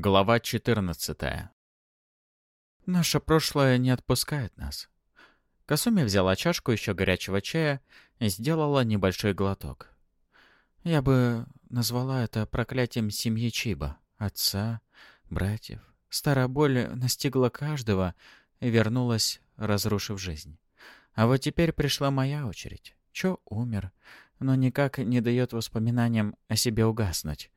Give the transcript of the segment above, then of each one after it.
Глава 14 Наше прошлое не отпускает нас. Касуми взяла чашку еще горячего чая и сделала небольшой глоток. Я бы назвала это проклятием семьи Чиба, отца, братьев. Старая боль настигла каждого и вернулась, разрушив жизнь. А вот теперь пришла моя очередь. Чо умер, но никак не дает воспоминаниям о себе угаснуть.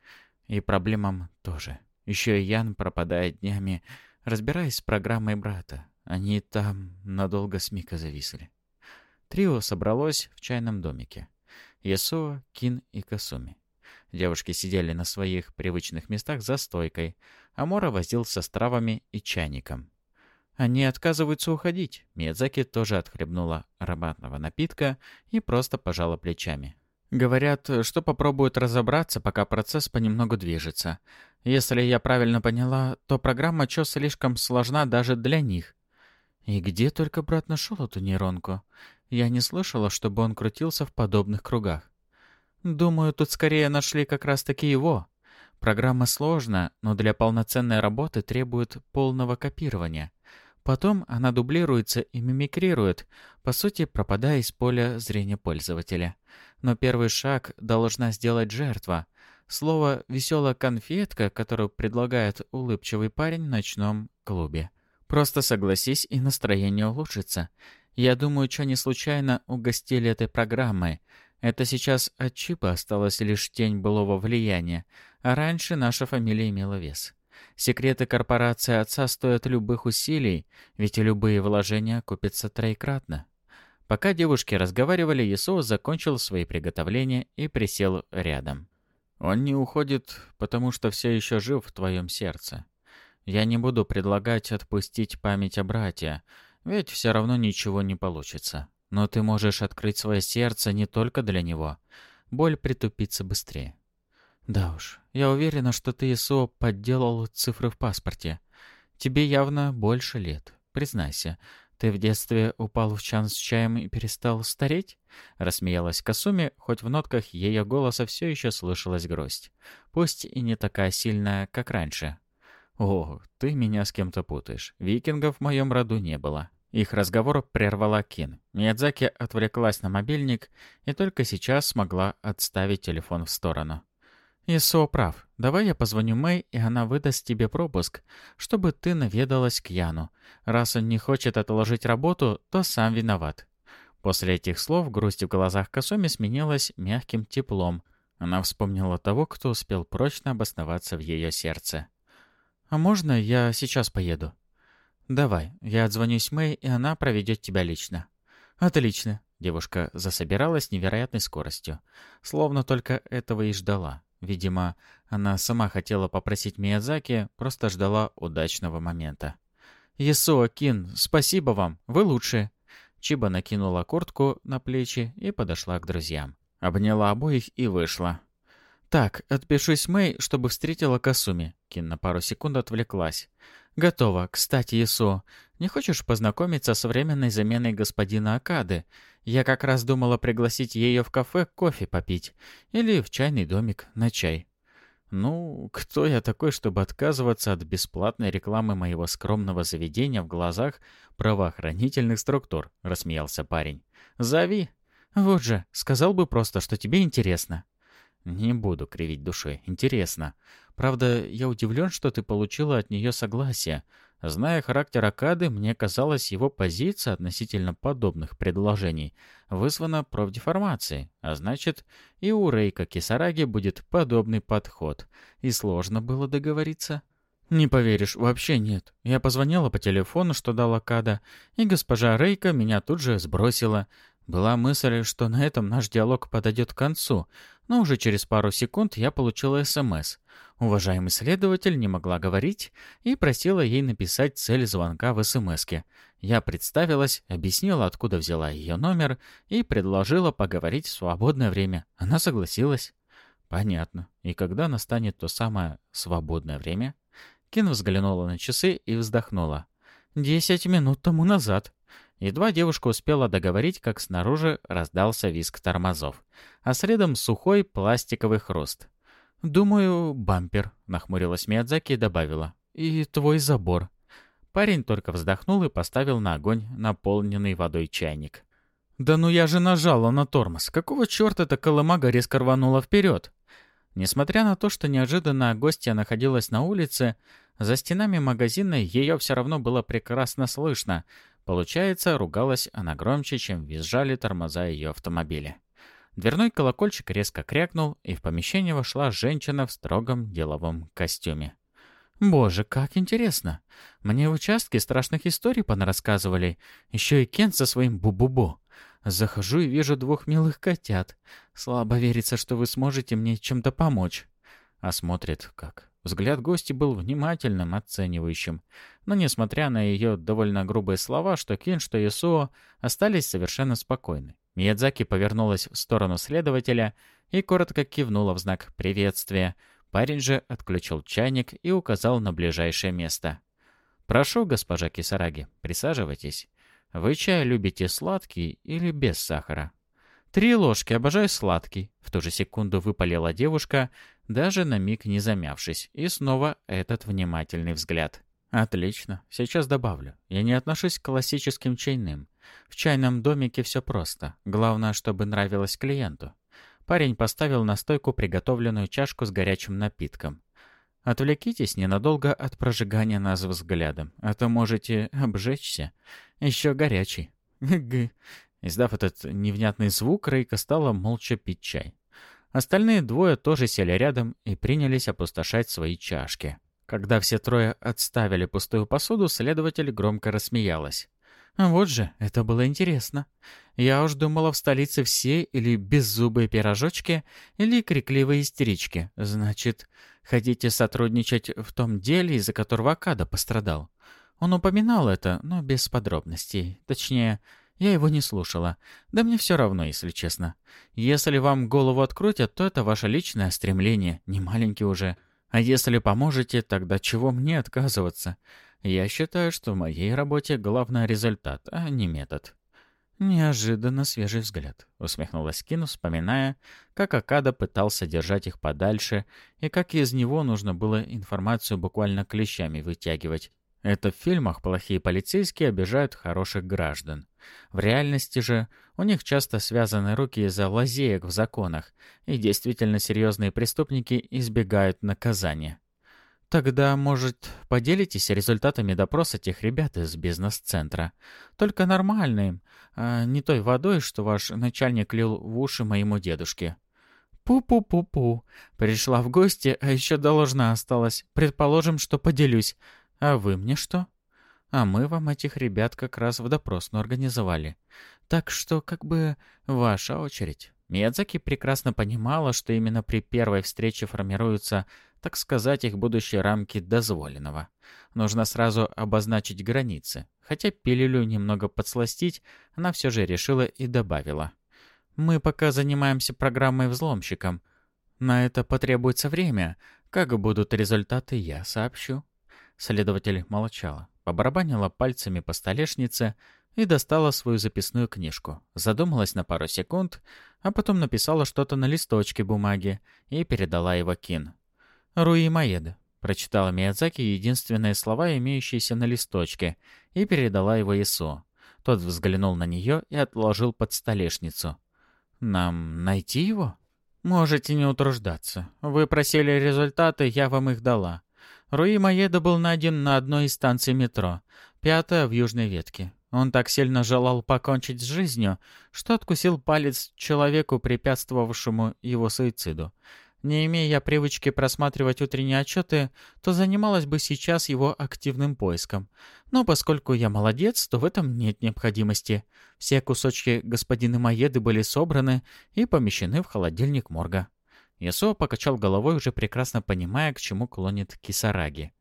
И проблемам тоже. Еще и Ян пропадает днями, разбираясь с программой брата. Они там надолго с Мика зависли. Трио собралось в чайном домике. Ясуо, Кин и Касуми. Девушки сидели на своих привычных местах за стойкой, а Мора возился с травами и чайником. Они отказываются уходить. Миядзаки тоже отхлебнула ароматного напитка и просто пожала плечами. Говорят, что попробуют разобраться, пока процесс понемногу движется. Если я правильно поняла, то программа Чо слишком сложна даже для них. И где только брат нашел эту нейронку? Я не слышала, чтобы он крутился в подобных кругах. Думаю, тут скорее нашли как раз-таки его. Программа сложная, но для полноценной работы требует полного копирования. Потом она дублируется и мимикрирует, по сути, пропадая из поля зрения пользователя. Но первый шаг должна сделать жертва. Слово «веселая конфетка», которую предлагает улыбчивый парень в ночном клубе. Просто согласись, и настроение улучшится. Я думаю, что не случайно угостили этой программой. Это сейчас от чипа осталась лишь тень былого влияния, а раньше наша фамилия имела вес. Секреты корпорации отца стоят любых усилий, ведь любые вложения купятся троекратно. Пока девушки разговаривали, Исоу закончил свои приготовления и присел рядом. «Он не уходит, потому что все еще жив в твоем сердце. Я не буду предлагать отпустить память о брате, ведь все равно ничего не получится. Но ты можешь открыть свое сердце не только для него. Боль притупится быстрее. Да уж, я уверена, что ты, Исо, подделал цифры в паспорте. Тебе явно больше лет. Признайся, ты в детстве упал в чан с чаем и перестал стареть? Рассмеялась Касуми, хоть в нотках ее голоса все еще слышалась грусть. Пусть и не такая сильная, как раньше. О, ты меня с кем-то путаешь. Викингов в моем роду не было. Их разговор прервала Кин. Миядзаки отвлеклась на мобильник и только сейчас смогла отставить телефон в сторону. «Исо прав. Давай я позвоню Мэй, и она выдаст тебе пропуск, чтобы ты наведалась к Яну. Раз он не хочет отложить работу, то сам виноват». После этих слов грусть в глазах Касуми сменилась мягким теплом. Она вспомнила того, кто успел прочно обосноваться в ее сердце. «А можно я сейчас поеду?» «Давай, я отзвонюсь Мэй, и она проведет тебя лично». «Отлично». Девушка засобиралась невероятной скоростью, словно только этого и ждала. Видимо, она сама хотела попросить Миядзаки, просто ждала удачного момента. «Ясуо, Кин, спасибо вам, вы лучшие!» Чиба накинула куртку на плечи и подошла к друзьям. Обняла обоих и вышла. «Так, отпишусь Мэй, чтобы встретила Касуми». Кин на пару секунд отвлеклась. «Готово. Кстати, Ясуо, не хочешь познакомиться с временной заменой господина Акады? Я как раз думала пригласить ее в кафе кофе попить. Или в чайный домик на чай. Ну, кто я такой, чтобы отказываться от бесплатной рекламы моего скромного заведения в глазах правоохранительных структур, рассмеялся парень. Зови. Вот же, сказал бы просто, что тебе интересно. Не буду кривить душой. Интересно. Правда, я удивлен, что ты получила от нее согласие. Зная характер Акады, мне казалось, его позиция относительно подобных предложений вызвана профдеформацией, а значит, и у Рейка Кисараги будет подобный подход. И сложно было договориться. «Не поверишь, вообще нет. Я позвонила по телефону, что дала Акада, и госпожа Рейка меня тут же сбросила. Была мысль, что на этом наш диалог подойдет к концу, но уже через пару секунд я получила СМС. Уважаемый следователь не могла говорить и просила ей написать цель звонка в СМСке. Я представилась, объяснила, откуда взяла ее номер и предложила поговорить в свободное время. Она согласилась. Понятно. И когда настанет то самое свободное время? Кин взглянула на часы и вздохнула. «Десять минут тому назад». Едва девушка успела договорить, как снаружи раздался визг тормозов, а следом сухой пластиковый хруст. «Думаю, бампер», — нахмурилась Миядзаки и добавила. «И твой забор». Парень только вздохнул и поставил на огонь наполненный водой чайник. «Да ну я же нажала на тормоз. Какого черта эта колымага резко рванула вперед?» Несмотря на то, что неожиданно гостья находилась на улице, за стенами магазина ее все равно было прекрасно слышно. Получается, ругалась она громче, чем визжали тормоза ее автомобиля. Дверной колокольчик резко крякнул, и в помещение вошла женщина в строгом деловом костюме. «Боже, как интересно! Мне в участке страшных историй понарассказывали. Еще и Кен со своим бу-бу-бу. Захожу и вижу двух милых котят. Слабо верится, что вы сможете мне чем-то помочь». А смотрит как. Взгляд гости был внимательным, оценивающим. Но, несмотря на ее довольно грубые слова, что Кин, что Исуо остались совершенно спокойны. Миядзаки повернулась в сторону следователя и коротко кивнула в знак приветствия. Парень же отключил чайник и указал на ближайшее место. «Прошу, госпожа Кисараги, присаживайтесь. Вы чай любите сладкий или без сахара?» «Три ложки, обожаю сладкий», — в ту же секунду выпалила девушка, даже на миг не замявшись, и снова этот внимательный взгляд. «Отлично, сейчас добавлю. Я не отношусь к классическим чайным. В чайном домике все просто. Главное, чтобы нравилось клиенту». Парень поставил на стойку приготовленную чашку с горячим напитком. «Отвлекитесь ненадолго от прожигания нас взглядом, а то можете обжечься. Еще горячий». Г. Издав этот невнятный звук, Рейка стала молча пить чай. Остальные двое тоже сели рядом и принялись опустошать свои чашки. Когда все трое отставили пустую посуду, следователь громко рассмеялась. «Вот же, это было интересно. Я уж думала, в столице все или беззубые пирожочки, или крикливые истерички. Значит, хотите сотрудничать в том деле, из-за которого Акада пострадал?» Он упоминал это, но без подробностей. Точнее, я его не слушала. Да мне все равно, если честно. Если вам голову открутят, то это ваше личное стремление, не маленький уже. А если поможете, тогда чего мне отказываться? Я считаю, что в моей работе главный результат, а не метод. «Неожиданно свежий взгляд», — усмехнулась Кину, вспоминая, как Акада пытался держать их подальше и как из него нужно было информацию буквально клещами вытягивать. Это в фильмах плохие полицейские обижают хороших граждан. В реальности же у них часто связаны руки из-за лазеек в законах, и действительно серьезные преступники избегают наказания. Тогда, может, поделитесь результатами допроса тех ребят из бизнес-центра? Только нормальным, а не той водой, что ваш начальник лил в уши моему дедушке. Пу-пу-пу-пу. Пришла в гости, а еще должна осталась. Предположим, что поделюсь. А вы мне что? А мы вам этих ребят как раз в допросную организовали. Так что, как бы, ваша очередь. Миядзаки прекрасно понимала, что именно при первой встрече формируются, так сказать, их будущие рамки дозволенного. Нужно сразу обозначить границы. Хотя пилюлю немного подсластить, она все же решила и добавила. «Мы пока занимаемся программой взломщиком. На это потребуется время. Как будут результаты, я сообщу». Следователь молчала, побарабанила пальцами по столешнице и достала свою записную книжку. Задумалась на пару секунд, а потом написала что-то на листочке бумаги и передала его Кин. «Руи Маеда», — прочитала Миядзаки единственные слова, имеющиеся на листочке, и передала его Ису. Тот взглянул на нее и отложил под столешницу. «Нам найти его?» «Можете не утруждаться. Вы просили результаты, я вам их дала. Руи Маеда был найден на одной из станций метро, пятая в южной ветке. Он так сильно желал покончить с жизнью, что откусил палец человеку, препятствовавшему его суициду. Не имея привычки просматривать утренние отчеты, то занималась бы сейчас его активным поиском. Но поскольку я молодец, то в этом нет необходимости. Все кусочки господина Маеды были собраны и помещены в холодильник морга. Ясуо покачал головой, уже прекрасно понимая, к чему клонит Кисараги.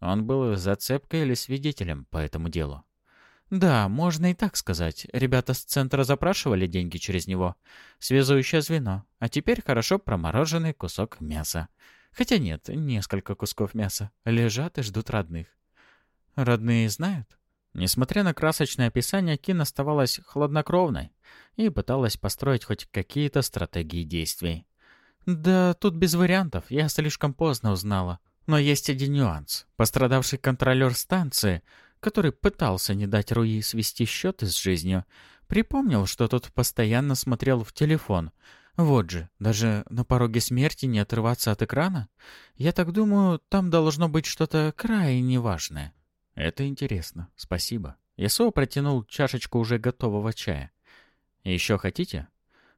Он был зацепкой или свидетелем по этому делу. «Да, можно и так сказать. Ребята с центра запрашивали деньги через него. Связующее звено. А теперь хорошо промороженный кусок мяса. Хотя нет, несколько кусков мяса. Лежат и ждут родных». «Родные знают?» Несмотря на красочное описание, Кин оставалась хладнокровной и пыталась построить хоть какие-то стратегии действий. «Да тут без вариантов, я слишком поздно узнала. Но есть один нюанс. Пострадавший контролер станции, который пытался не дать Руи свести счеты с жизнью, припомнил, что тот постоянно смотрел в телефон. Вот же, даже на пороге смерти не отрываться от экрана? Я так думаю, там должно быть что-то крайне важное». «Это интересно. Спасибо». Ясо протянул чашечку уже готового чая. «Еще хотите?»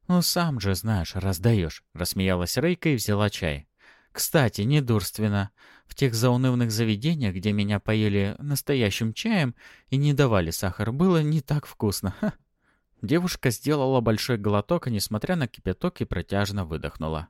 «Ну, сам же знаешь, раздаешь», — рассмеялась Рейка и взяла чай. «Кстати, недурственно. В тех заунывных заведениях, где меня поели настоящим чаем и не давали сахар, было не так вкусно. Ха. Девушка сделала большой глоток, несмотря на кипяток, и протяжно выдохнула.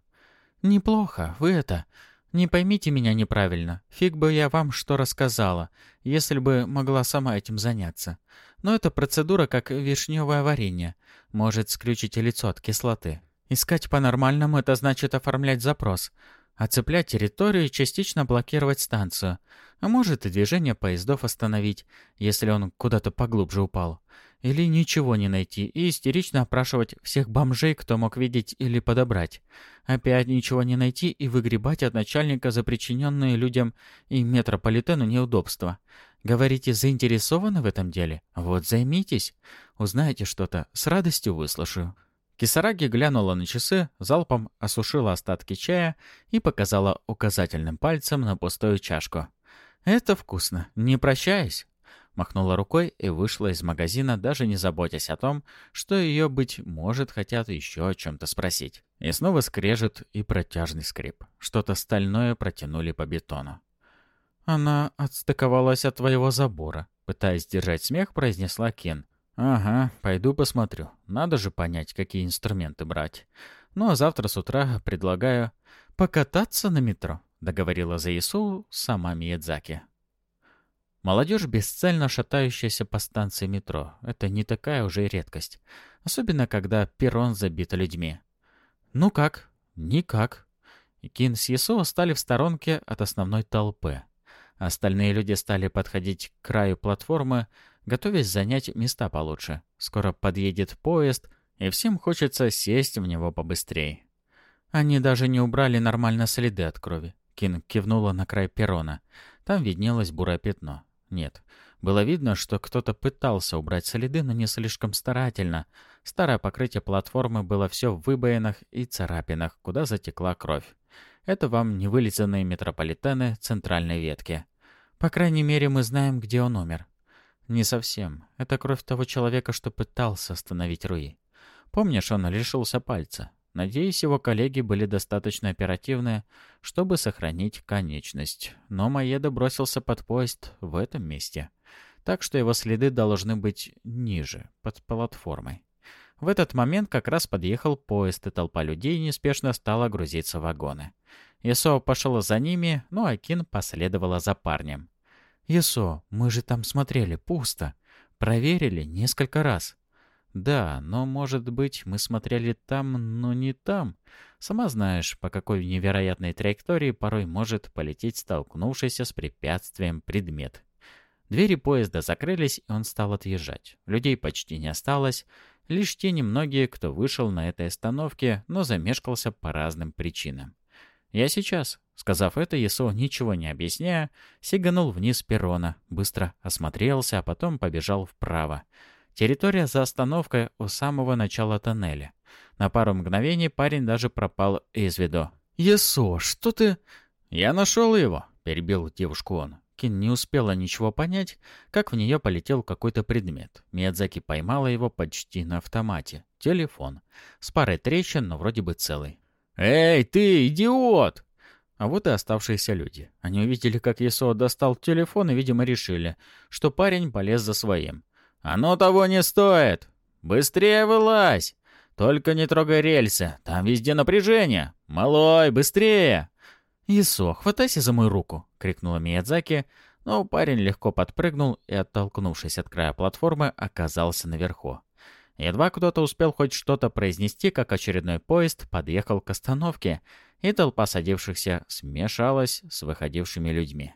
«Неплохо, вы это... Не поймите меня неправильно. Фиг бы я вам что рассказала, если бы могла сама этим заняться. Но эта процедура как вишневое варенье. Может сключить лицо от кислоты. Искать по-нормальному — это значит оформлять запрос. Оцеплять территорию и частично блокировать станцию. А может и движение поездов остановить, если он куда-то поглубже упал. Или ничего не найти и истерично опрашивать всех бомжей, кто мог видеть или подобрать. Опять ничего не найти и выгребать от начальника за причиненные людям и метрополитену неудобства. Говорите, заинтересованы в этом деле? Вот займитесь. Узнаете что-то, с радостью выслушаю». Кисараги глянула на часы, залпом осушила остатки чая и показала указательным пальцем на пустую чашку. «Это вкусно. Не прощаясь». Махнула рукой и вышла из магазина, даже не заботясь о том, что ее, быть может, хотят еще о чем-то спросить. И снова скрежет и протяжный скрип. Что-то стальное протянули по бетону. «Она отстыковалась от твоего забора», — пытаясь держать смех, произнесла Кен. «Ага, пойду посмотрю. Надо же понять, какие инструменты брать. Ну а завтра с утра предлагаю покататься на метро», — договорила Заису сама Миядзаки. Молодежь, бесцельно шатающаяся по станции метро, это не такая уже редкость. Особенно, когда перрон забит людьми. «Ну как?» «Никак». Кин с Ясо стали в сторонке от основной толпы. Остальные люди стали подходить к краю платформы, готовясь занять места получше. Скоро подъедет поезд, и всем хочется сесть в него побыстрее. Они даже не убрали нормально следы от крови. Кин кивнула на край перрона. Там виднелось бурое пятно. Нет. Было видно, что кто-то пытался убрать следы, но не слишком старательно. Старое покрытие платформы было все в выбоинах и царапинах, куда затекла кровь. Это вам не вылизанные метрополитены центральной ветки. По крайней мере, мы знаем, где он умер. Не совсем. Это кровь того человека, что пытался остановить Руи. Помнишь, он лишился пальца? Надеюсь, его коллеги были достаточно оперативны, чтобы сохранить конечность. Но Маеда бросился под поезд в этом месте. Так что его следы должны быть ниже, под платформой. В этот момент как раз подъехал поезд, и толпа людей неспешно стала грузиться в вагоны. Исо пошел за ними, ну а Кин последовала за парнем. «Исо, мы же там смотрели, пусто. Проверили несколько раз. Да, но, может быть, мы смотрели там, но не там. Сама знаешь, по какой невероятной траектории порой может полететь столкнувшийся с препятствием предмет. Двери поезда закрылись, и он стал отъезжать. Людей почти не осталось, лишь те немногие, кто вышел на этой остановке, но замешкался по разным причинам. «Я сейчас», — сказав это, Есо, ничего не объясняя, сиганул вниз перрона, быстро осмотрелся, а потом побежал вправо. Территория за остановкой у самого начала тоннеля. На пару мгновений парень даже пропал из виду. «Есо, что ты...» «Я нашел его», — перебил девушку он. Кин не успела ничего понять, как в нее полетел какой-то предмет. Миядзаки поймала его почти на автомате. Телефон. С парой трещин, но вроде бы целый. «Эй, ты, идиот!» А вот и оставшиеся люди. Они увидели, как Есо достал телефон и, видимо, решили, что парень полез за своим. «Оно того не стоит! Быстрее вылазь! Только не трогай рельсы, там везде напряжение! Малой, быстрее!» «Исо, хватайся за мою руку!» — крикнула Миядзаки, но парень легко подпрыгнул и, оттолкнувшись от края платформы, оказался наверху. Едва кто-то успел хоть что-то произнести, как очередной поезд подъехал к остановке, и толпа садившихся смешалась с выходившими людьми.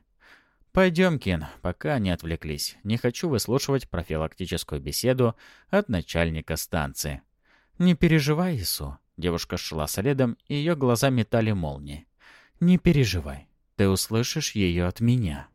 «Пойдем, Кин, пока не отвлеклись. Не хочу выслушивать профилактическую беседу от начальника станции». «Не переживай, Ису». Девушка шла следом, и ее глаза метали молнии. «Не переживай, ты услышишь ее от меня».